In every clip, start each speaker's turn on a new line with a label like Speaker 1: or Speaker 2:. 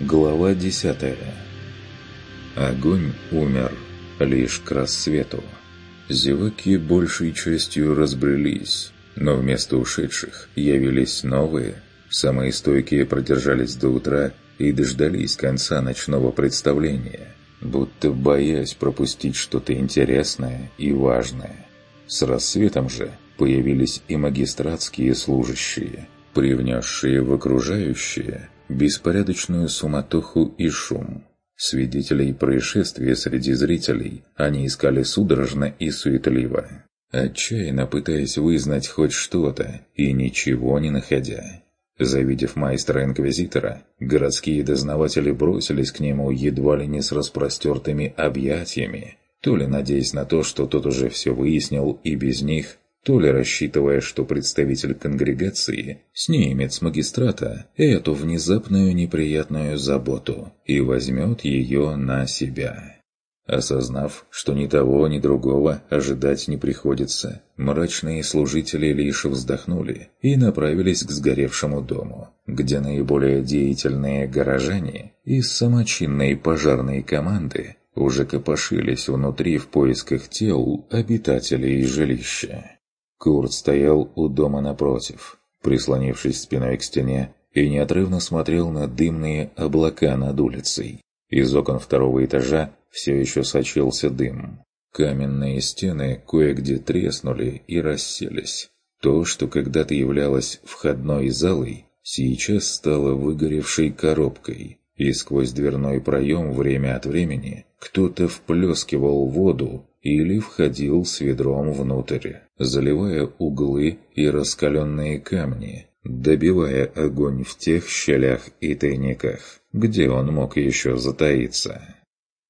Speaker 1: Глава 10 Огонь умер лишь к рассвету. Зеваки большей частью разбрелись, но вместо ушедших явились новые. Самые стойкие продержались до утра и дождались конца ночного представления, будто боясь пропустить что-то интересное и важное. С рассветом же появились и магистратские служащие, привнесшие в окружающее беспорядочную суматоху и шум. Свидетелей происшествия среди зрителей они искали судорожно и суетливо, отчаянно пытаясь вызнать хоть что-то и ничего не находя. Завидев майстра-инквизитора, городские дознаватели бросились к нему едва ли не с распростертыми объятиями, то ли надеясь на то, что тот уже все выяснил и без них, то ли рассчитывая, что представитель конгрегации снимет с магистрата эту внезапную неприятную заботу и возьмет ее на себя. Осознав, что ни того, ни другого ожидать не приходится, мрачные служители лишь вздохнули и направились к сгоревшему дому, где наиболее деятельные горожане из самочинной пожарной команды уже копошились внутри в поисках тел обитателей жилища. Курт стоял у дома напротив, прислонившись спиной к стене, и неотрывно смотрел на дымные облака над улицей. Из окон второго этажа все еще сочился дым. Каменные стены кое-где треснули и расселись. То, что когда-то являлось входной залой, сейчас стало выгоревшей коробкой, и сквозь дверной проем время от времени кто-то вплескивал воду или входил с ведром внутрь, заливая углы и раскаленные камни, добивая огонь в тех щелях и тайниках, где он мог еще затаиться.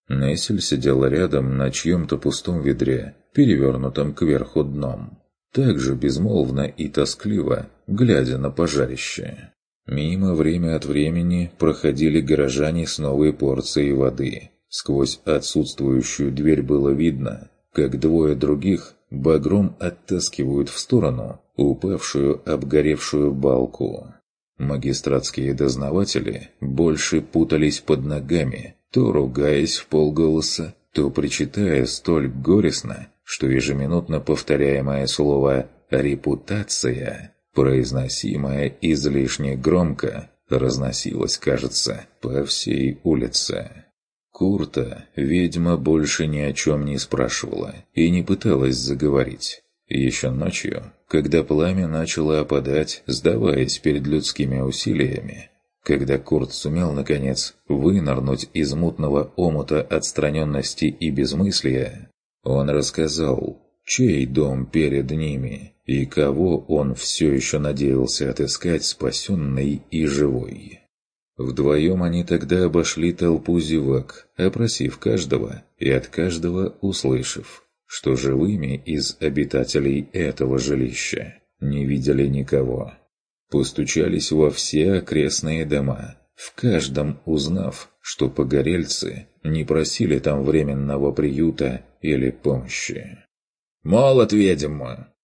Speaker 1: Нессель сидела рядом на чьем-то пустом ведре, перевернутом кверху дном, также безмолвно и тоскливо, глядя на пожарище. Мимо время от времени проходили горожане с новой порцией воды – Сквозь отсутствующую дверь было видно, как двое других багром оттаскивают в сторону упавшую обгоревшую балку. Магистратские дознаватели больше путались под ногами, то ругаясь в полголоса, то причитая столь горестно, что ежеминутно повторяемое слово «репутация», произносимое излишне громко, разносилось, кажется, по всей улице. Курта ведьма больше ни о чем не спрашивала и не пыталась заговорить. Еще ночью, когда пламя начало опадать, сдаваясь перед людскими усилиями, когда Курт сумел, наконец, вынырнуть из мутного омута отстраненности и безмыслия, он рассказал, чей дом перед ними и кого он все еще надеялся отыскать спасенной и живой. Вдвоем они тогда обошли толпу зевак, опросив каждого и от каждого услышав, что живыми из обитателей этого жилища не видели никого. Постучались во все окрестные дома, в каждом узнав, что погорельцы не просили там временного приюта или помощи. «Молот, ведьма!»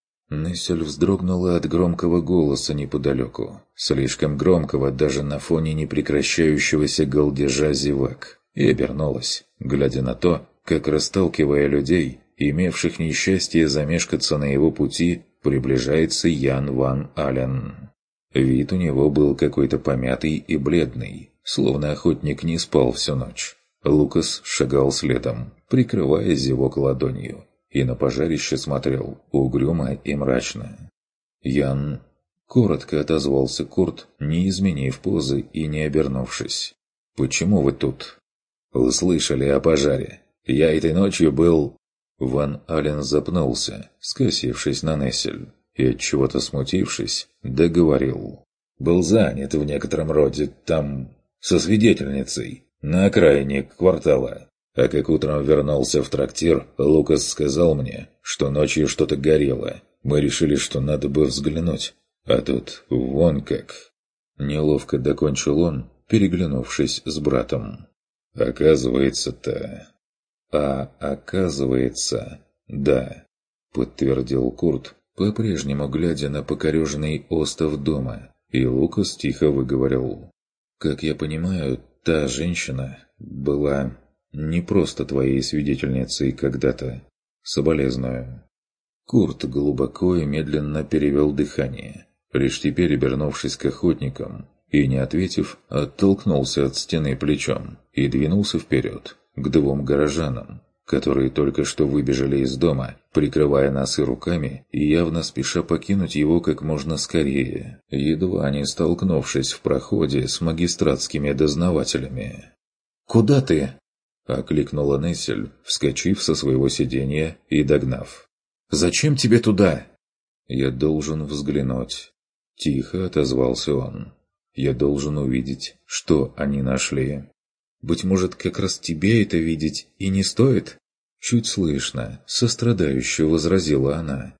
Speaker 1: Нессель вздрогнула от громкого голоса неподалеку, слишком громкого даже на фоне непрекращающегося голдежа зевак, и обернулась, глядя на то, как, расталкивая людей, имевших несчастье замешкаться на его пути, приближается Ян Ван Ален. Вид у него был какой-то помятый и бледный, словно охотник не спал всю ночь. Лукас шагал следом, прикрывая зевок ладонью, и на пожарище смотрел угрюмо и мрачно. «Ян...» — коротко отозвался Курт, не изменив позы и не обернувшись. «Почему вы тут?» «Услышали о пожаре. Я этой ночью был...» Ван Ален запнулся, скосившись на Нессель, и от чего-то смутившись, договорил. «Был занят в некотором роде там... со свидетельницей, на окраине квартала. А как утром вернулся в трактир, Лукас сказал мне, что ночью что-то горело. Мы решили, что надо бы взглянуть. А тут вон как. Неловко докончил он, переглянувшись с братом. Оказывается-то... А оказывается, да, подтвердил Курт, по-прежнему глядя на покореженный остов дома, и Лукас тихо выговорил. «Как я понимаю, та женщина была не просто твоей свидетельницей когда-то. Соболезную. Курт глубоко и медленно перевел дыхание, лишь теперь обернувшись к охотникам, и, не ответив, оттолкнулся от стены плечом и двинулся вперед, к двум горожанам, которые только что выбежали из дома, прикрывая носы руками и явно спеша покинуть его как можно скорее, едва не столкнувшись в проходе с магистратскими дознавателями. «Куда ты?» – окликнула Нессель, вскочив со своего сиденья и догнав. «Зачем тебе туда?» «Я должен взглянуть», – тихо отозвался он. «Я должен увидеть, что они нашли». «Быть может, как раз тебе это видеть и не стоит?» Чуть слышно, сострадающе возразила она.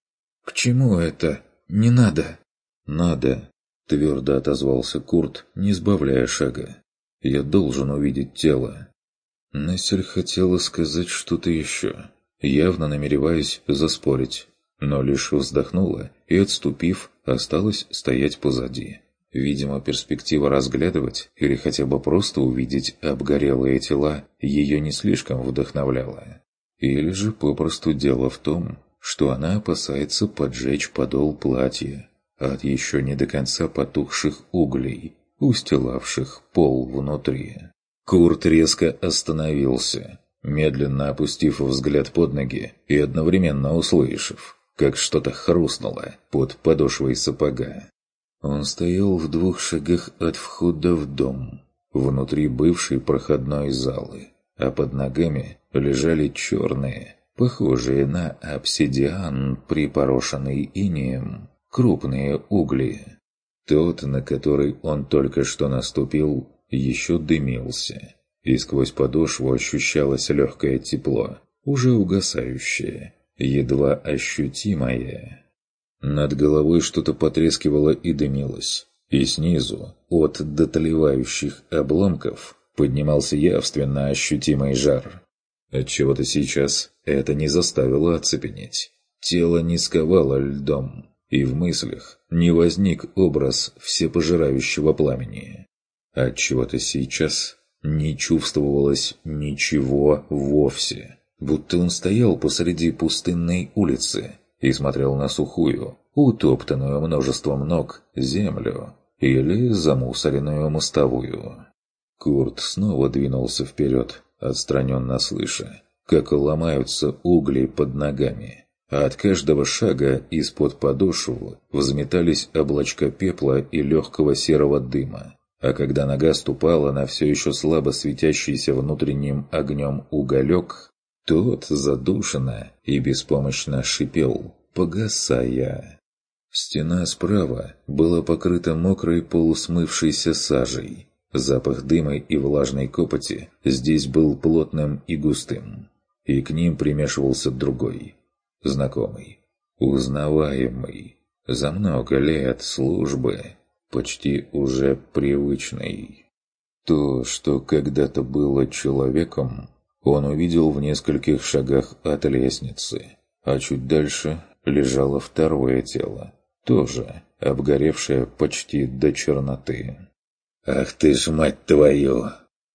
Speaker 1: «К чему это? Не надо!» «Надо!» – твердо отозвался Курт, не сбавляя шага. «Я должен увидеть тело». Нессель хотела сказать что-то еще, явно намереваясь заспорить, но лишь вздохнула и, отступив, осталась стоять позади. Видимо, перспектива разглядывать или хотя бы просто увидеть обгорелые тела ее не слишком вдохновляла. Или же попросту дело в том, что она опасается поджечь подол платья от еще не до конца потухших углей, устилавших пол внутри. Курт резко остановился, медленно опустив взгляд под ноги и одновременно услышав, как что-то хрустнуло под подошвой сапога. Он стоял в двух шагах от входа в дом, внутри бывшей проходной залы, а под ногами лежали черные, похожие на обсидиан, припорошенный инеем, крупные угли. Тот, на который он только что наступил, еще дымился, и сквозь подошву ощущалось легкое тепло, уже угасающее, едва ощутимое. Над головой что-то потрескивало и дымилось, и снизу, от дотлевающих обломков, поднимался явственно ощутимый жар. Отчего-то сейчас это не заставило оцепенеть. Тело не сковало льдом, и в мыслях не возник образ всепожирающего пламени. Отчего-то сейчас не чувствовалось ничего вовсе, будто он стоял посреди пустынной улицы, и смотрел на сухую, утоптанную множеством ног, землю или замусоренную мостовую. Курт снова двинулся вперед, отстраненно слыша, как ломаются угли под ногами, а от каждого шага из-под подошву взметались облачка пепла и легкого серого дыма, а когда нога ступала на все еще слабо светящийся внутренним огнем уголек, тот задушенно и беспомощно шипел, погасая. Стена справа была покрыта мокрой полусмывшейся сажей. Запах дыма и влажной копоти здесь был плотным и густым. И к ним примешивался другой, знакомый, узнаваемый, за много лет службы, почти уже привычный. То, что когда-то было человеком, он увидел в нескольких шагах от лестницы, а чуть дальше лежало второе тело, тоже обгоревшее почти до черноты. «Ах ты ж, мать твою!»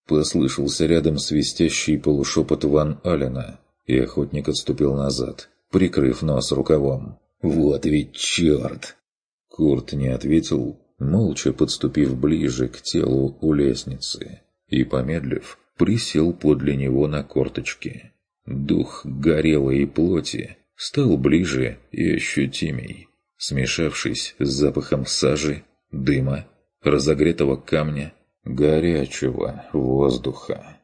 Speaker 1: Послышался рядом свистящий полушепот Ван Алина, и охотник отступил назад, прикрыв нос рукавом. «Вот ведь черт!» Курт не ответил, молча подступив ближе к телу у лестницы, и, помедлив, присел подле него на корточки. Дух горелой плоти стал ближе и ощутимей, смешавшись с запахом сажи, дыма, разогретого камня, горячего воздуха.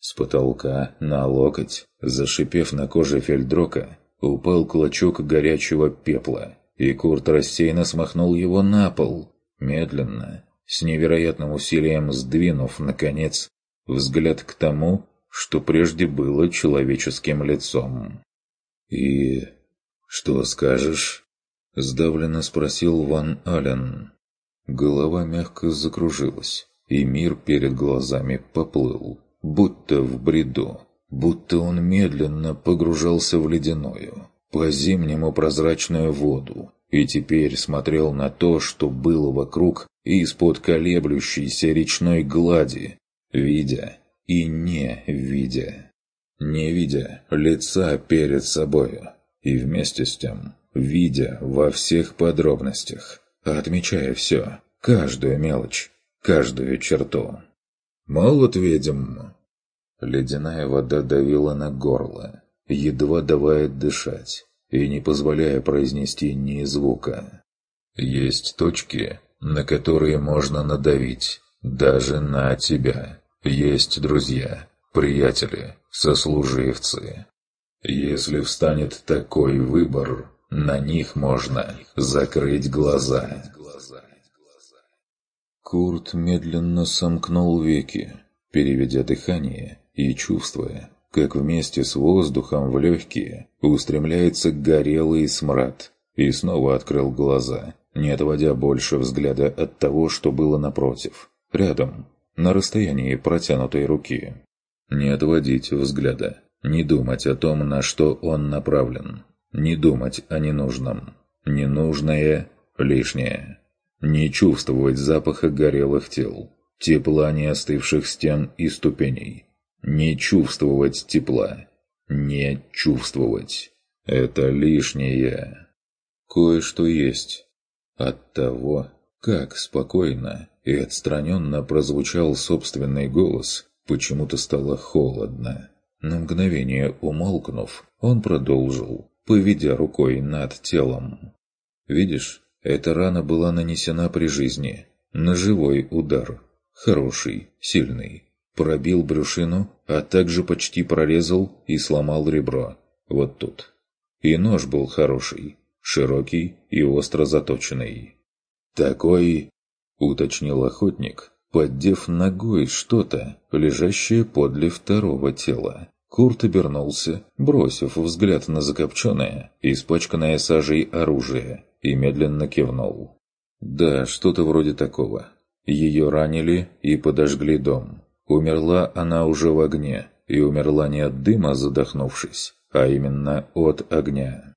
Speaker 1: С потолка на локоть, зашипев на коже фельдрока, упал клочок горячего пепла, и Курт рассеянно смахнул его на пол, медленно, с невероятным усилием сдвинув, наконец, взгляд к тому, что прежде было человеческим лицом. «И что скажешь?» – сдавленно спросил Ван Ален. Голова мягко закружилась, и мир перед глазами поплыл, будто в бреду, будто он медленно погружался в ледяную, по-зимнему прозрачную воду, и теперь смотрел на то, что было вокруг, из-под колеблющейся речной глади, видя и не видя. Не видя лица перед собою, и вместе с тем, видя во всех подробностях, отмечая все, каждую мелочь, каждую черту. «Молот ведьм!» Ледяная вода давила на горло, едва давая дышать и не позволяя произнести ни звука. Есть точки, на которые можно надавить, даже на тебя. Есть друзья, приятели, сослуживцы. Если встанет такой выбор, на них можно закрыть глаза. Курт медленно сомкнул веки, переведя дыхание и чувствуя, как вместе с воздухом в легкие устремляется горелый смрад, и снова открыл глаза, не отводя больше взгляда от того, что было напротив, рядом, на расстоянии протянутой руки. Не отводить взгляда, не думать о том, на что он направлен, не думать о ненужном. Ненужное – лишнее. Не чувствовать запаха горелых тел, тепла неостывших стен и ступеней. Не чувствовать тепла. Не чувствовать. Это лишнее. Кое-что есть. От того, как спокойно и отстраненно прозвучал собственный голос, почему-то стало холодно. На мгновение умолкнув, он продолжил, поведя рукой над телом. «Видишь, эта рана была нанесена при жизни. Ножевой удар. Хороший, сильный. Пробил брюшину, а также почти прорезал и сломал ребро. Вот тут. И нож был хороший, широкий и остро заточенный. «Такой...» — уточнил охотник, поддев ногой что-то, лежащее подле второго тела. Курт обернулся, бросив взгляд на закопченное, испачканное сажей оружие, и медленно кивнул. «Да, что-то вроде такого. Ее ранили и подожгли дом. Умерла она уже в огне, и умерла не от дыма задохнувшись, а именно от огня».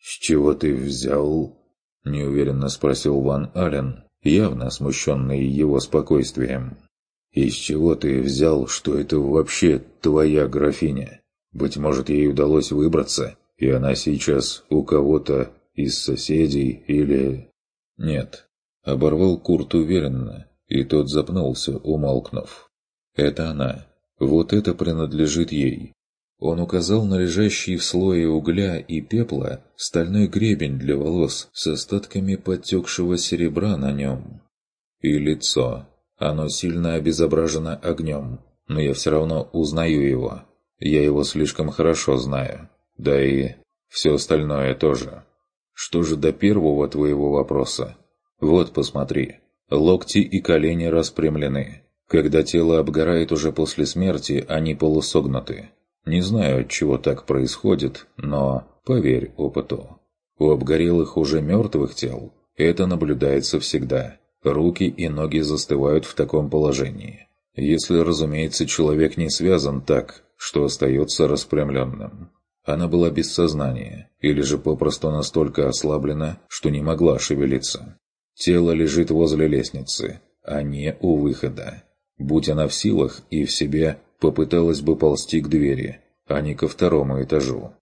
Speaker 1: «С чего ты взял?» – неуверенно спросил Ван Ален, явно смущенный его спокойствием. «Из чего ты взял, что это вообще твоя графиня? Быть может, ей удалось выбраться, и она сейчас у кого-то из соседей или...» «Нет», — оборвал Курт уверенно, и тот запнулся, умолкнув. «Это она. Вот это принадлежит ей». Он указал на лежащий в слое угля и пепла стальной гребень для волос с остатками подтекшего серебра на нем. И лицо. Оно сильно обезображено огнем, но я все равно узнаю его. Я его слишком хорошо знаю. Да и все остальное тоже. Что же до первого твоего вопроса? Вот, посмотри. Локти и колени распрямлены. Когда тело обгорает уже после смерти, они полусогнуты. Не знаю, от чего так происходит, но поверь опыту. У обгорелых уже мертвых тел это наблюдается всегда. Руки и ноги застывают в таком положении. Если, разумеется, человек не связан так, что остается распрямленным. Она была без сознания, или же попросту настолько ослаблена, что не могла шевелиться. Тело лежит возле лестницы, а не у выхода. Будь она в силах и в себе, попыталась бы ползти к двери, а не ко второму этажу.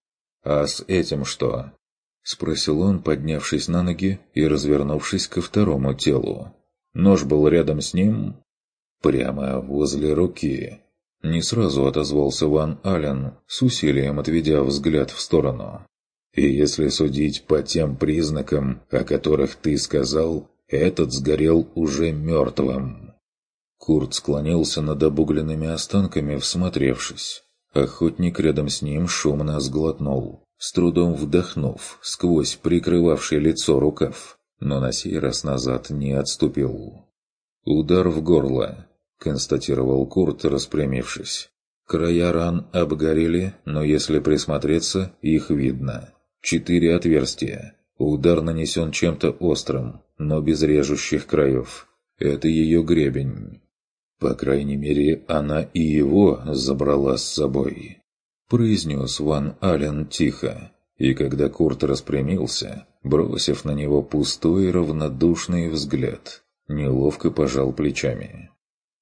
Speaker 1: «А с этим что?» – спросил он, поднявшись на ноги и развернувшись ко второму телу. Нож был рядом с ним, прямо возле руки. Не сразу отозвался Ван Ален, с усилием отведя взгляд в сторону. «И если судить по тем признакам, о которых ты сказал, этот сгорел уже мертвым». Курт склонился над обугленными останками, всмотревшись. Охотник рядом с ним шумно сглотнул, с трудом вдохнув сквозь прикрывавший лицо рукав, но на сей раз назад не отступил. Удар в горло, — констатировал Курт, распрямившись. Края ран обгорели, но если присмотреться, их видно. Четыре отверстия. Удар нанесен чем-то острым, но без режущих краев. Это ее гребень. По крайней мере, она и его забрала с собой. Произнес Ван Ален тихо. И когда Курт распрямился, бросив на него пустой равнодушный взгляд, неловко пожал плечами.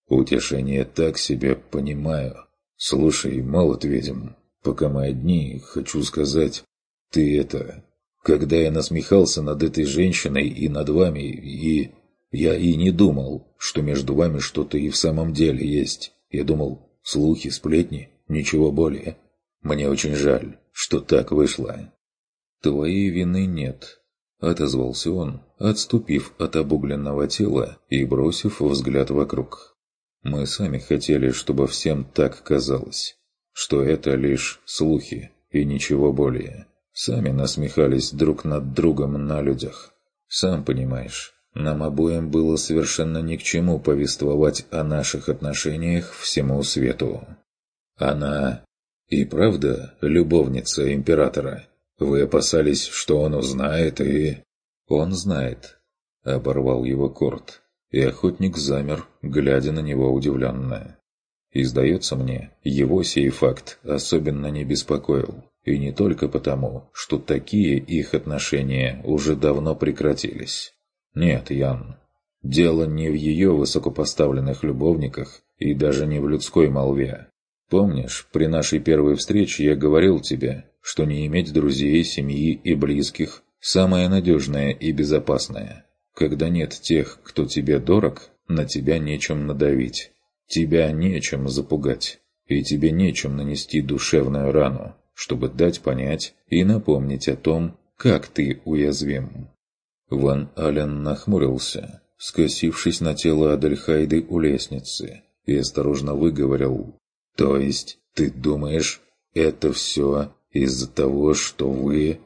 Speaker 1: Утешение так себе понимаю. Слушай, молот ведьм, пока мы одни, хочу сказать, ты это... Когда я насмехался над этой женщиной и над вами, и... Я и не думал, что между вами что-то и в самом деле есть. Я думал, слухи, сплетни, ничего более. Мне очень жаль, что так вышло. Твоей вины нет, — отозвался он, отступив от обугленного тела и бросив взгляд вокруг. Мы сами хотели, чтобы всем так казалось, что это лишь слухи и ничего более. Сами насмехались друг над другом на людях. Сам понимаешь, нам обоим было совершенно ни к чему повествовать о наших отношениях всему свету. Она и правда любовница императора. Вы опасались, что он узнает и... Он знает. Оборвал его Корт, и охотник замер, глядя на него удивленно. И сдается мне, его сей факт особенно не беспокоил. И не только потому, что такие их отношения уже давно прекратились. Нет, Ян, дело не в ее высокопоставленных любовниках и даже не в людской молве. Помнишь, при нашей первой встрече я говорил тебе, что не иметь друзей, семьи и близких – самое надежное и безопасное. Когда нет тех, кто тебе дорог, на тебя нечем надавить, тебя нечем запугать, и тебе нечем нанести душевную рану, чтобы дать понять и напомнить о том, как ты уязвим. Ван Ален нахмурился, скосившись на тело Адельхайды у лестницы, и осторожно выговорил. «То есть, ты думаешь, это все из-за того, что вы...»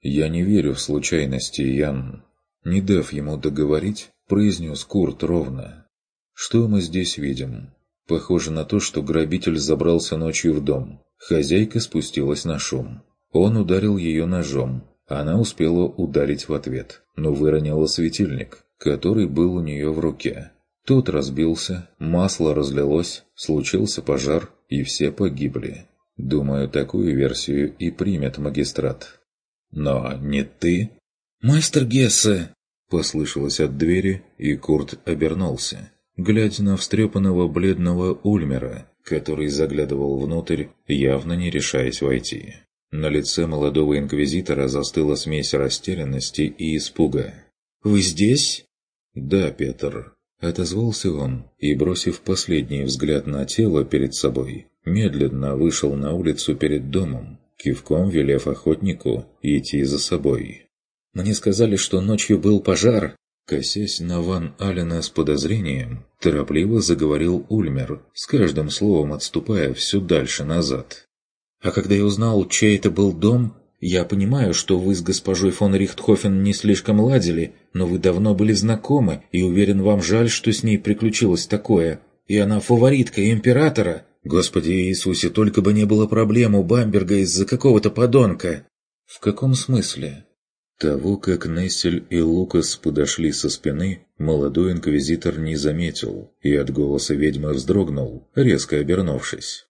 Speaker 1: «Я не верю в случайности, Ян». Не дав ему договорить, произнес Курт ровно. «Что мы здесь видим? Похоже на то, что грабитель забрался ночью в дом. Хозяйка спустилась на шум. Он ударил ее ножом, она успела ударить в ответ, но выронила светильник, который был у нее в руке. Тот разбился, масло разлилось, случился пожар, и все погибли. Думаю, такую версию и примет магистрат. Но не ты? «Мастер Гессе!» Послышалось от двери, и Курт обернулся, глядя на встрепанного бледного Ульмера, который заглядывал внутрь, явно не решаясь войти. На лице молодого инквизитора застыла смесь растерянности и испуга. «Вы здесь?» «Да, Петр», — отозвался он, и, бросив последний взгляд на тело перед собой, медленно вышел на улицу перед домом, кивком велев охотнику идти за собой. «Мне сказали, что ночью был пожар», Косясь на Ван Алина с подозрением, торопливо заговорил Ульмер, с каждым словом отступая все дальше назад. А когда я узнал, чей это был дом, я понимаю, что вы с госпожой фон Рихтхофен не слишком ладили, но вы давно были знакомы, и уверен, вам жаль, что с ней приключилось такое. И она фаворитка императора. Господи Иисусе, только бы не было проблем у Бамберга из-за какого-то подонка. В каком смысле? Того, как Нессель и Лукас подошли со спины, молодой инквизитор не заметил и от голоса ведьмы вздрогнул, резко обернувшись.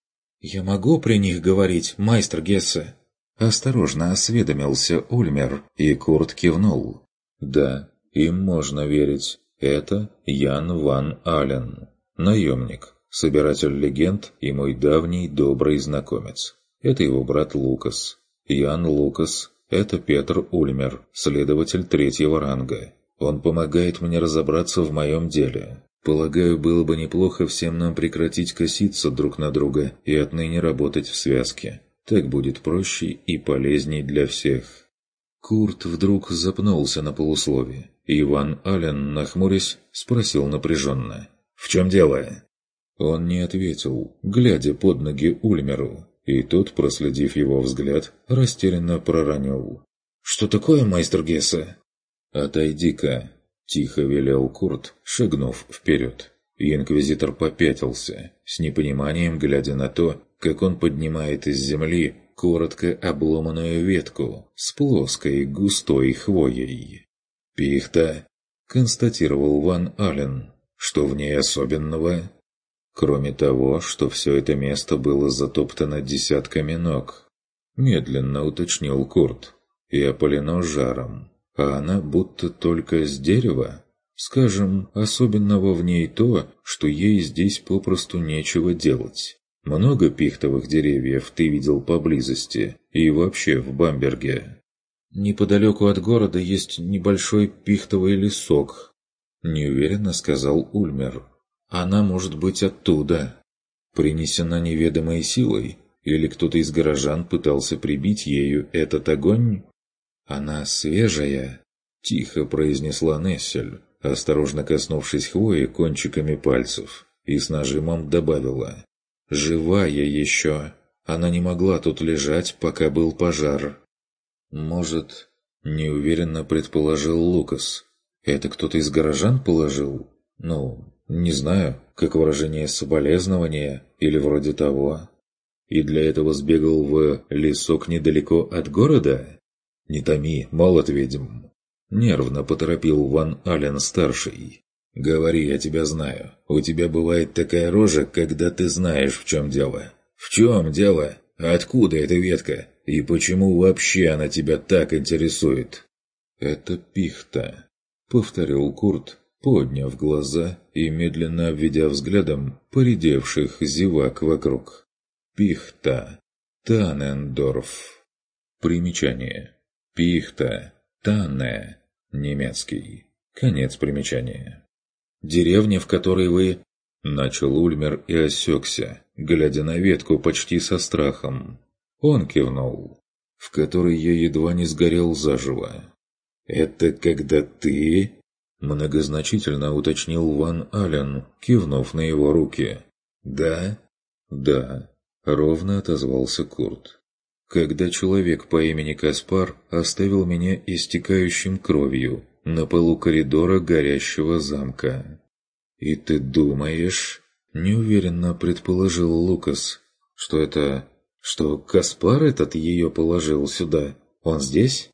Speaker 1: «Я могу при них говорить, майстер Гессе?» Осторожно осведомился Ульмер, и Курт кивнул. «Да, им можно верить. Это Ян Ван Ален, наемник, собиратель легенд и мой давний добрый знакомец. Это его брат Лукас. Ян Лукас – это Петр Ульмер, следователь третьего ранга. Он помогает мне разобраться в моем деле. Полагаю, было бы неплохо всем нам прекратить коситься друг на друга и отныне работать в связке. Так будет проще и полезней для всех. Курт вдруг запнулся на полуслове. Иван Аллен, нахмурясь, спросил напряженно. «В чем дело?» Он не ответил, глядя под ноги Ульмеру, и тот, проследив его взгляд, растерянно проронил. «Что такое, майстер Гесса?» «Отойди-ка», Тихо велел Курт, шагнув вперед. Инквизитор попятился, с непониманием глядя на то, как он поднимает из земли коротко обломанную ветку с плоской густой хвоей. «Пихта», — констатировал Ван Ален, — «что в ней особенного?» Кроме того, что все это место было затоптано десятками ног. Медленно уточнил Курт и опалено жаром а она будто только с дерева. Скажем, особенного в ней то, что ей здесь попросту нечего делать. Много пихтовых деревьев ты видел поблизости и вообще в Бамберге. Неподалеку от города есть небольшой пихтовый лесок, неуверенно сказал Ульмер. Она может быть оттуда. Принесена неведомой силой, или кто-то из горожан пытался прибить ею этот огонь? Она свежая, тихо произнесла Нессель осторожно коснувшись хвои кончиками пальцев, и с нажимом добавила. «Живая еще! Она не могла тут лежать, пока был пожар». «Может...» — неуверенно предположил Лукас. «Это кто-то из горожан положил? Ну, не знаю, как выражение соболезнования или вроде того. И для этого сбегал в лесок недалеко от города? Не томи, молот ведьм. Нервно поторопил Ван Ален-старший. «Говори, я тебя знаю. У тебя бывает такая рожа, когда ты знаешь, в чем дело». «В чем дело? Откуда эта ветка? И почему вообще она тебя так интересует?» «Это пихта», — повторил Курт, подняв глаза и медленно обведя взглядом поредевших зевак вокруг. «Пихта. Танендорф». Примечание. «Пихта. Танне. Немецкий. Конец примечания. «Деревня, в которой вы...» Начал Ульмер и осекся, глядя на ветку почти со страхом. Он кивнул. «В которой я едва не сгорел заживо». «Это когда ты...» Многозначительно уточнил Ван Ален, кивнув на его руки. «Да?» «Да», — ровно отозвался Курт когда человек по имени Каспар оставил меня истекающим кровью на полу коридора горящего замка. «И ты думаешь...» — неуверенно предположил Лукас, что это... что Каспар этот ее положил сюда. Он здесь?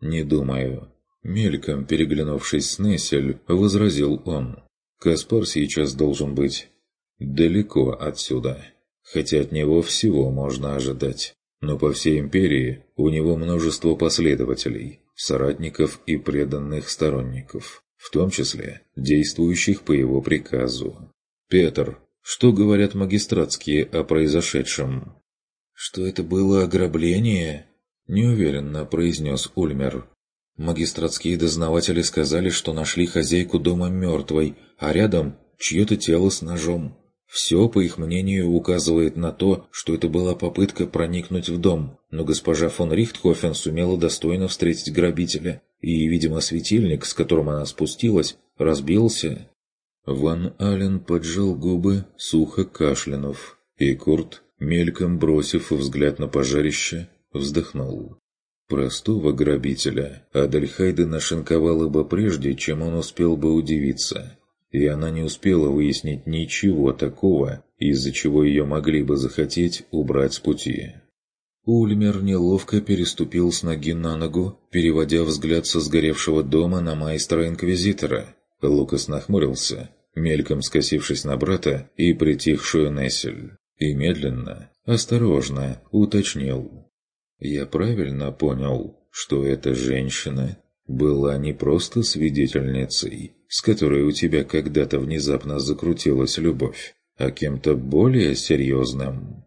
Speaker 1: «Не думаю». Мельком переглянувшись с Нессель, возразил он. «Каспар сейчас должен быть далеко отсюда, хотя от него всего можно ожидать но по всей империи у него множество последователей, соратников и преданных сторонников, в том числе действующих по его приказу. «Петр, что говорят магистратские о произошедшем?» «Что это было ограбление?» – неуверенно произнес Ульмер. Магистратские дознаватели сказали, что нашли хозяйку дома мертвой, а рядом чье-то тело с ножом. Все, по их мнению, указывает на то, что это была попытка проникнуть в дом, но госпожа фон Рихтхофен сумела достойно встретить грабителя, и, видимо, светильник, с которым она спустилась, разбился. Ван Ален поджал губы, сухо кашлянув, и Курт, мельком бросив взгляд на пожарище, вздохнул. Простого грабителя Адельхайда нашинковала бы прежде, чем он успел бы удивиться и она не успела выяснить ничего такого, из-за чего ее могли бы захотеть убрать с пути. Ульмер неловко переступил с ноги на ногу, переводя взгляд со сгоревшего дома на майстра-инквизитора. Лукас нахмурился, мельком скосившись на брата и притихшую Нессель, и медленно, осторожно уточнил. «Я правильно понял, что эта женщина была не просто свидетельницей, с которой у тебя когда-то внезапно закрутилась любовь, а кем-то более серьезным.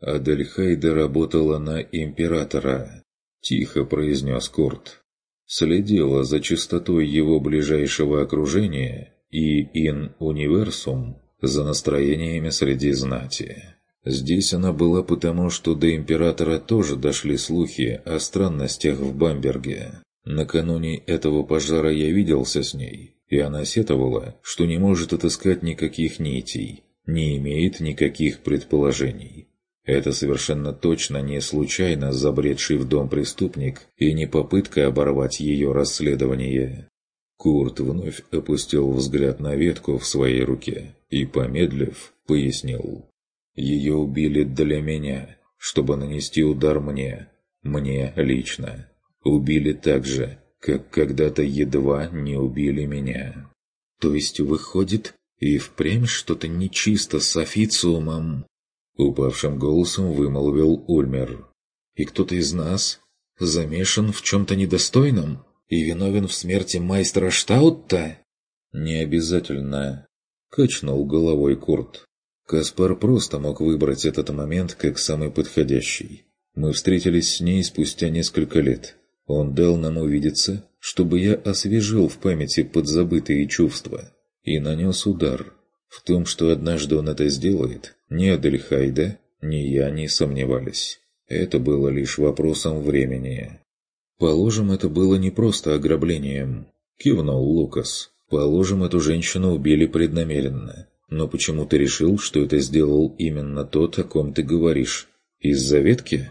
Speaker 1: Адельхейда работала на императора, тихо произнес Курт. Следила за чистотой его ближайшего окружения и ин-универсум за настроениями среди знати. Здесь она была потому, что до императора тоже дошли слухи о странностях в Бамберге. Накануне этого пожара я виделся с ней, и она сетовала, что не может отыскать никаких нитей, не имеет никаких предположений. Это совершенно точно не случайно забредший в дом преступник и не попытка оборвать ее расследование. Курт вновь опустил взгляд на ветку в своей руке и, помедлив, пояснил. «Ее убили для меня, чтобы нанести удар мне, мне лично. Убили так же, как когда-то едва не убили меня. То есть, выходит, и впрямь что-то нечисто с официумом? Упавшим голосом вымолвил Ульмер. И кто-то из нас замешан в чем-то недостойном и виновен в смерти майстра Штаутта? «Не обязательно», – качнул головой Курт. Каспар просто мог выбрать этот момент как самый подходящий. Мы встретились с ней спустя несколько лет. Он дал нам увидеться, чтобы я освежил в памяти подзабытые чувства и нанес удар. В том, что однажды он это сделает, ни Адельхайда, ни я не сомневались. Это было лишь вопросом времени. «Положим, это было не просто ограблением», — кивнул Лукас. «Положим, эту женщину убили преднамеренно. Но почему ты решил, что это сделал именно тот, о ком ты говоришь? Из-за ветки?»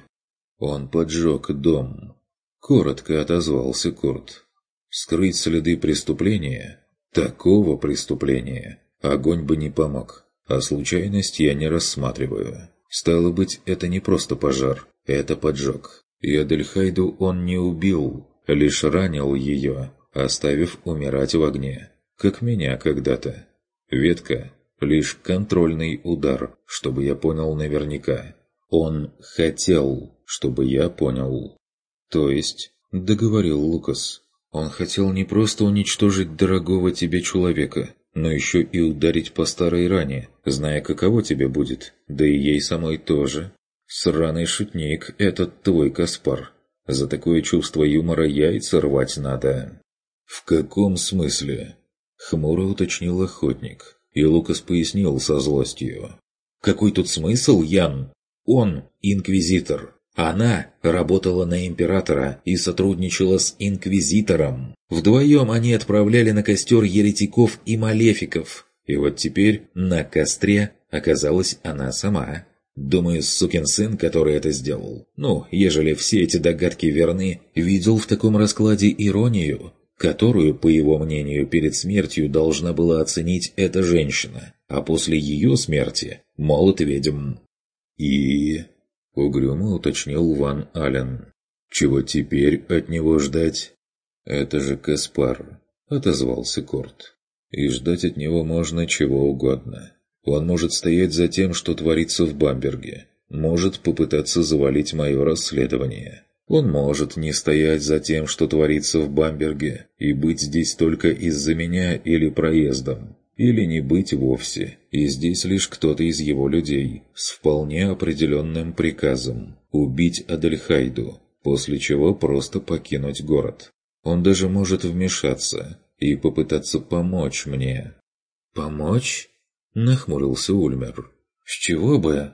Speaker 1: «Он поджег дом», — коротко отозвался Курт. «Скрыть следы преступления? Такого преступления огонь бы не помог, а случайность я не рассматриваю. Стало быть, это не просто пожар, это поджог. И Адельхайду он не убил, лишь ранил ее, оставив умирать в огне, как меня когда-то. Ветка — лишь контрольный удар, чтобы я понял наверняка. Он хотел, чтобы я понял. То есть, договорил Лукас, он хотел не просто уничтожить дорогого тебе человека, но еще и ударить по старой ране, зная, каково тебе будет, да и ей самой тоже. Сраный шутник этот твой Каспар. За такое чувство юмора яйца рвать надо. «В каком смысле?» — хмуро уточнил охотник, и Лукас пояснил со злостью. «Какой тут смысл, Ян? Он — инквизитор. Она работала на императора и сотрудничала с инквизитором. Вдвоем они отправляли на костер еретиков и малефиков. И вот теперь на костре оказалась она сама. Думаю, сукин сын, который это сделал, ну, ежели все эти догадки верны, видел в таком раскладе иронию, которую, по его мнению, перед смертью должна была оценить эта женщина, а после ее смерти – молот ведьм. И... — угрюмо уточнил Ван Ален. «Чего теперь от него ждать?» «Это же Каспар», — отозвался Корт. «И ждать от него можно чего угодно. Он может стоять за тем, что творится в Бамберге, может попытаться завалить мое расследование. Он может не стоять за тем, что творится в Бамберге, и быть здесь только из-за меня или проездом или не быть вовсе, и здесь лишь кто-то из его людей с вполне определенным приказом убить Адельхайду, после чего просто покинуть город. Он даже может вмешаться и попытаться помочь мне. «Помочь?» – нахмурился Ульмер. «С чего бы?»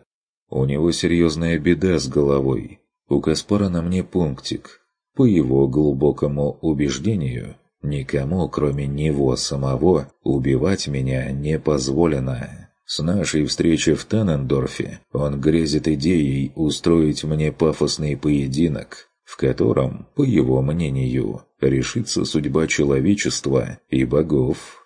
Speaker 1: «У него серьезная беда с головой. У Каспара на мне пунктик. По его глубокому убеждению – Никому, кроме него самого, убивать меня не позволено. С нашей встречи в Танендорфе он грезит идеей устроить мне пафосный поединок, в котором, по его мнению, решится судьба человечества и богов.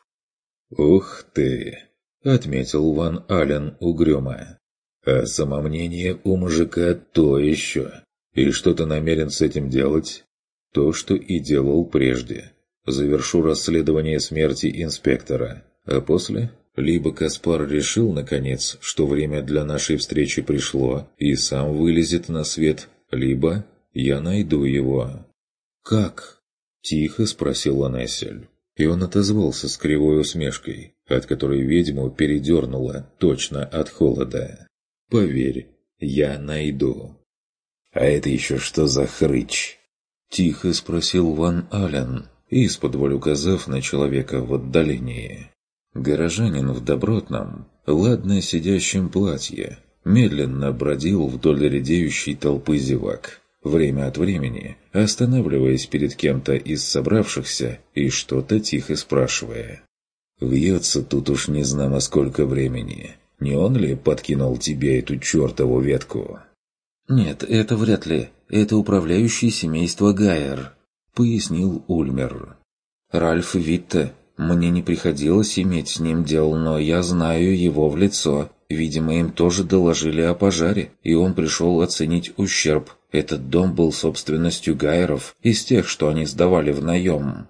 Speaker 1: «Ух ты!» — отметил Ван Ален угрюмо. «А самомнение у мужика то еще. И что ты намерен с этим делать?» «То, что и делал прежде завершу расследование смерти инспектора, а после либо Каспар решил, наконец, что время для нашей встречи пришло и сам вылезет на свет, либо я найду его. «Как?» – тихо спросил Анессель. И он отозвался с кривой усмешкой, от которой ведьму передернуло точно от холода. «Поверь, я найду». «А это еще что за хрыч?» – тихо спросил Ван Ален, из-под указав на человека в отдалении. Горожанин в добротном, ладно сидящем платье, медленно бродил вдоль редеющей толпы зевак, время от времени останавливаясь перед кем-то из собравшихся и что-то тихо спрашивая. «Вьется тут уж не знамо сколько времени. Не он ли подкинул тебе эту чертову ветку?» «Нет, это вряд ли. Это управляющий семейство Гайер», — пояснил Ульмер. «Ральф Витте. Мне не приходилось иметь с ним дел, но я знаю его в лицо. Видимо, им тоже доложили о пожаре, и он пришел оценить ущерб. Этот дом был собственностью Гайеров, из тех, что они сдавали в наем».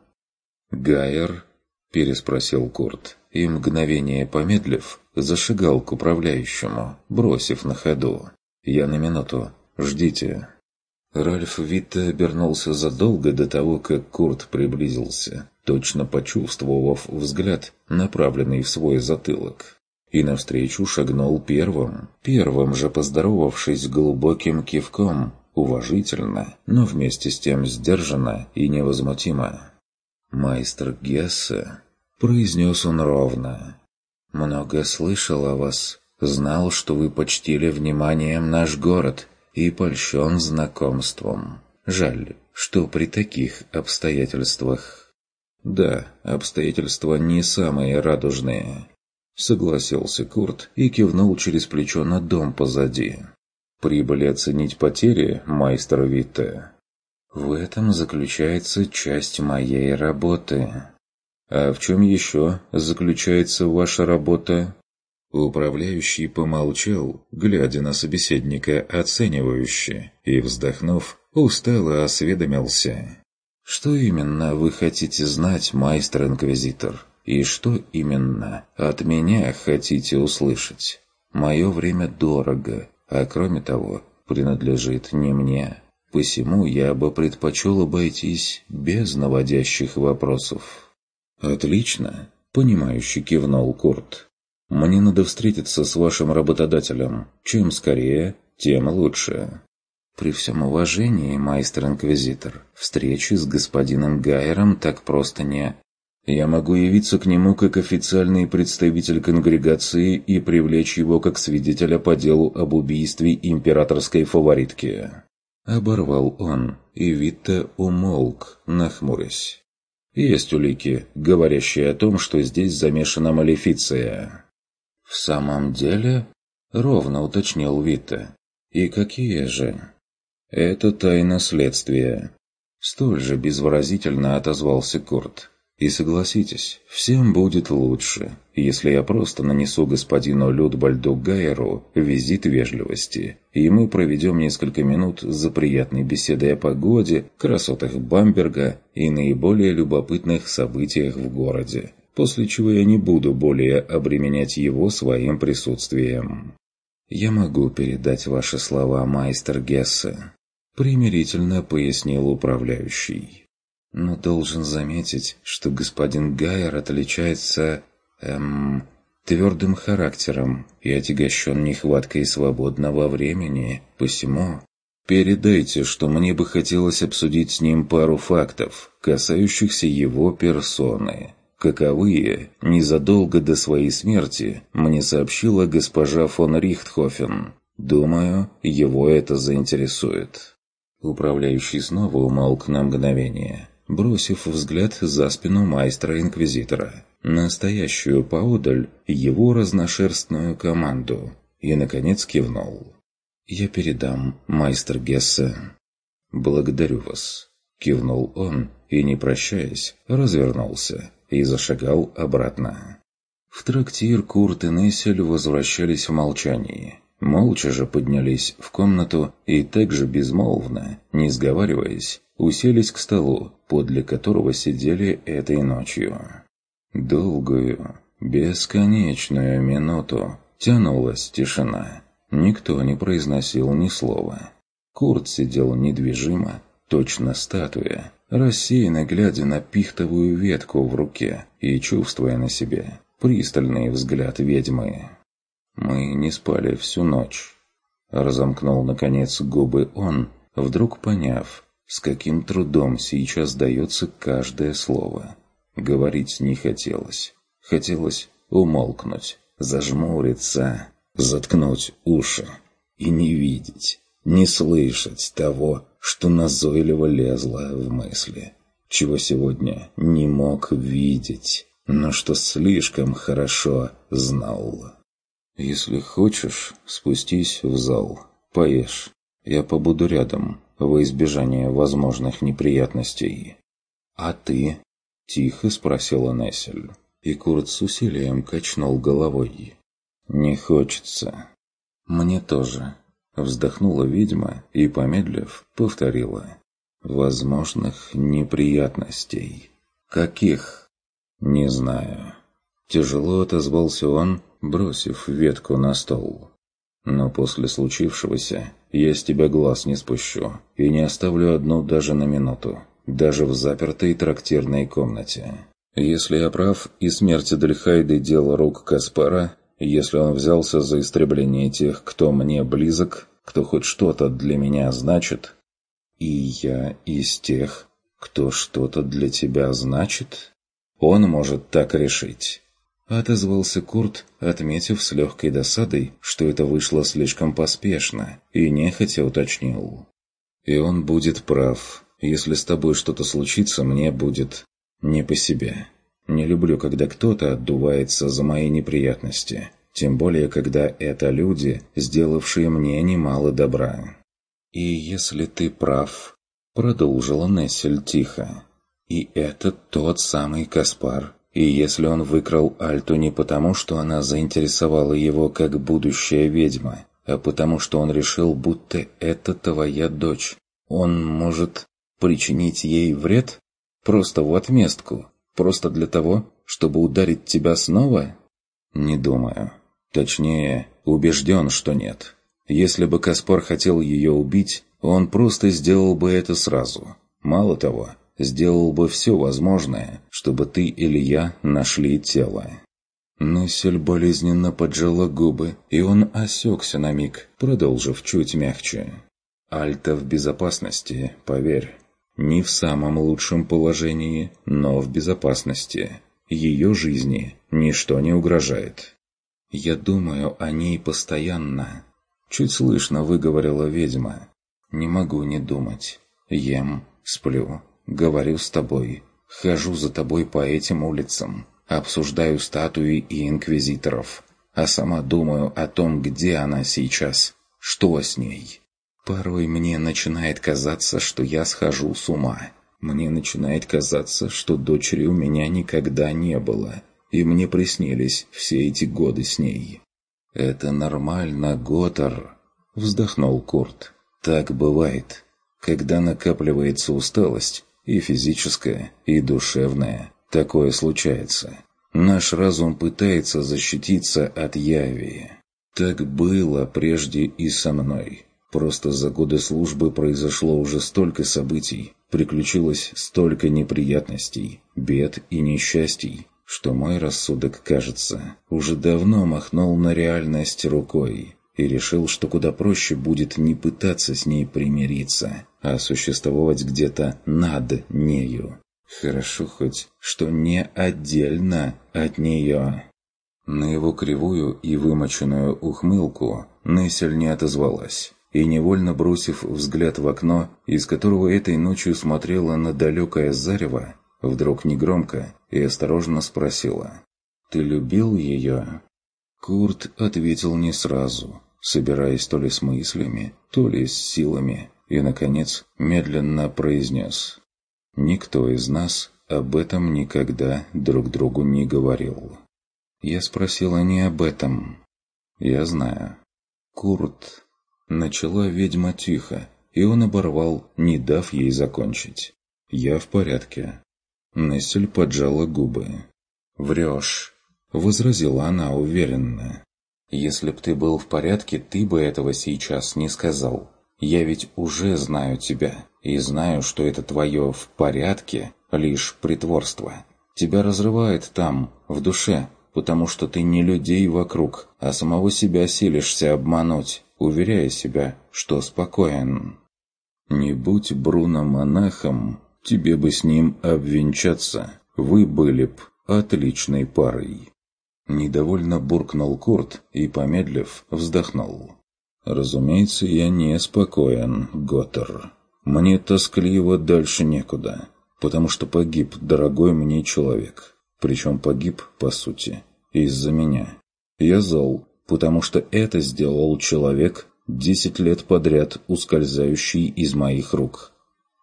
Speaker 1: «Гайер?» – переспросил Курт, и мгновение помедлив, зашагал к управляющему, бросив на ходу. «Я на минуту. Ждите». Ральф Витте обернулся задолго до того, как Курт приблизился. точно почувствовав взгляд, направленный в свой затылок. И навстречу шагнул первым, первым же поздоровавшись глубоким кивком, уважительно, но вместе с тем сдержанно и невозмутимо. «Майстер Гессе», — произнес он ровно, — «много слышал о вас, знал, что вы почтили вниманием наш город и польщен знакомством. Жаль, что при таких обстоятельствах...» «Да, обстоятельства не самые радужные», — согласился Курт и кивнул через плечо на дом позади. Прибыли оценить потери, майстер Витте. В этом заключается часть моей работы. А в чем еще заключается ваша работа? Управляющий помолчал, глядя на собеседника оценивающе, и, вздохнув, устало осведомился. «Что именно вы хотите знать, майстер-инквизитор? И что именно от меня хотите услышать? Мое время дорого, а кроме того, принадлежит не мне. Посему я бы предпочел обойтись без наводящих вопросов. «Отлично», — понимающе кивнул Курт. «Мне надо встретиться с вашим работодателем. Чем скорее, тем лучше». «При всем уважении, майстер-инквизитор, встречи с господином Гайером так просто не...» Я могу явиться к нему как официальный представитель конгрегации и привлечь его как свидетеля по делу об убийстве императорской фаворитки. Оборвал он, и Витта умолк, нахмурясь. Есть улики, говорящие о том, что здесь замешана малефиция. «В самом деле?» — ровно уточнил Витта. «И какие же?» «Это тайна следствия». Столь же безвыразительно отозвался Курт. И согласитесь, всем будет лучше, если я просто нанесу господину Людбальду Гайеру визит вежливости, и мы проведем несколько минут за приятной беседой о погоде, красотах Бамберга и наиболее любопытных событиях в городе, после чего я не буду более обременять его своим присутствием. «Я могу передать ваши слова, майстер Гессе», — примирительно пояснил управляющий. Но должен заметить, что господин Гайер отличается, эм, твердым характером и отягощен нехваткой свободного времени, посему... Передайте, что мне бы хотелось обсудить с ним пару фактов, касающихся его персоны. Каковые, незадолго до своей смерти, мне сообщила госпожа фон Рихтхофен. Думаю, его это заинтересует. Управляющий снова умолк на мгновение бросив взгляд за спину майстра-инквизитора, настоящую поодаль его разношерстную команду, и, наконец, кивнул. «Я передам, майстер Гессе». «Благодарю вас», — кивнул он, и, не прощаясь, развернулся и зашагал обратно. В трактир Курт и Нессель возвращались в молчании. Молча же поднялись в комнату и также безмолвно, не сговариваясь, уселись к столу, подле которого сидели этой ночью. Долгую, бесконечную минуту тянулась тишина. Никто не произносил ни слова. Курт сидел недвижимо, точно статуя, рассеянно глядя на пихтовую ветку в руке и чувствуя на себе пристальный взгляд ведьмы. «Мы не спали всю ночь», — разомкнул, наконец, губы он, вдруг поняв, с каким трудом сейчас дается каждое слово. Говорить не хотелось. Хотелось умолкнуть, зажмуриться, заткнуть уши и не видеть, не слышать того, что назойливо лезло в мысли, чего сегодня не мог видеть, но что слишком хорошо знал. «Если хочешь, спустись в зал, поешь. Я побуду рядом, во избежание возможных неприятностей. «А ты?» – тихо спросила Нессель. И Курт с усилием качнул головой. «Не хочется». «Мне тоже», – вздохнула ведьма и, помедлив, повторила. «Возможных неприятностей». «Каких?» «Не знаю». Тяжело отозвался он, бросив ветку на стол. Но после случившегося я с тебя глаз не спущу и не оставлю одну даже на минуту. даже в запертой трактирной комнате. Если я прав, и смерть Дельхайды – дело рук Каспара, если он взялся за истребление тех, кто мне близок, кто хоть что-то для меня значит, и я из тех, кто что-то для тебя значит, он может так решить. Отозвался Курт, отметив с легкой досадой, что это вышло слишком поспешно, и нехотя уточнил. «И он будет прав. Если с тобой что-то случится, мне будет не по себе. Не люблю, когда кто-то отдувается за мои неприятности, тем более, когда это люди, сделавшие мне немало добра». «И если ты прав», — продолжила Нессель тихо, — «и это тот самый Каспар, и если он выкрал Альту не потому, что она заинтересовала его как будущая ведьма, а потому что он решил, будто это твоя дочь, он может причинить ей вред? Просто в отместку? Просто для того, чтобы ударить тебя снова? Не думаю. Точнее, убежден, что нет. Если бы Каспар хотел ее убить, он просто сделал бы это сразу. Мало того, сделал бы все возможное, чтобы ты или я нашли тело. Нессель болезненно поджала губы, и он осекся на миг, продолжив чуть мягче. Альта в безопасности, поверь. Не в самом лучшем положении, но в безопасности. Ее жизни ничто не угрожает. Я думаю о ней постоянно. Чуть слышно выговорила ведьма. Не могу не думать. Ем, сплю, говорю с тобой, хожу за тобой по этим улицам, обсуждаю статуи и инквизиторов, а сама думаю о том, где она сейчас, что с ней. Порой мне начинает казаться, что я схожу с ума. Мне начинает казаться, что дочери у меня никогда не было, и мне приснились все эти годы с ней. «Это нормально, Готтер», — вздохнул Курт. «Так бывает, когда накапливается усталость, и физическое, и душевное. Такое случается. Наш разум пытается защититься от яви. Так было прежде и со мной. Просто за годы службы произошло уже столько событий, приключилось столько неприятностей, бед и несчастий, что мой рассудок, кажется, уже давно махнул на реальность рукой и решил, что куда проще будет не пытаться с ней примириться, а существовать где-то над нею. Хорошо хоть, что не отдельно от нее. На его кривую и вымоченную ухмылку Нессель не отозвалась, и, невольно бросив взгляд в окно, из которого этой ночью смотрела на далекое зарево, вдруг негромко и осторожно спросила «Ты любил ее?» Курт ответил не сразу, собираясь то ли с мыслями, то ли с силами, и, наконец, медленно произнес «Никто из нас об этом никогда друг другу не говорил». Я спросила не об этом. «Я знаю». «Курт», — начала ведьма тихо, и он оборвал, не дав ей закончить. «Я в порядке». Нессель поджала губы. «Врешь», — возразила она уверенно. «Если б ты был в порядке, ты бы этого сейчас не сказал. Я ведь уже знаю тебя, и знаю, что это твое «в порядке» — лишь притворство. Тебя разрывает там, в душе, потому что ты не людей вокруг, а самого себя силишься обмануть, уверяя себя, что спокоен. Не будь Бруно монахом, тебе бы с ним обвенчаться, вы были б отличной парой. Недовольно буркнул Курт и, помедлив, вздохнул. «Разумеется, я не спокоен, Готтер. Мне тоскливо дальше некуда, потому что погиб дорогой мне человек. Причем погиб, по сути, из-за меня. Я зол, потому что это сделал человек, десять лет подряд ускользающий из моих рук.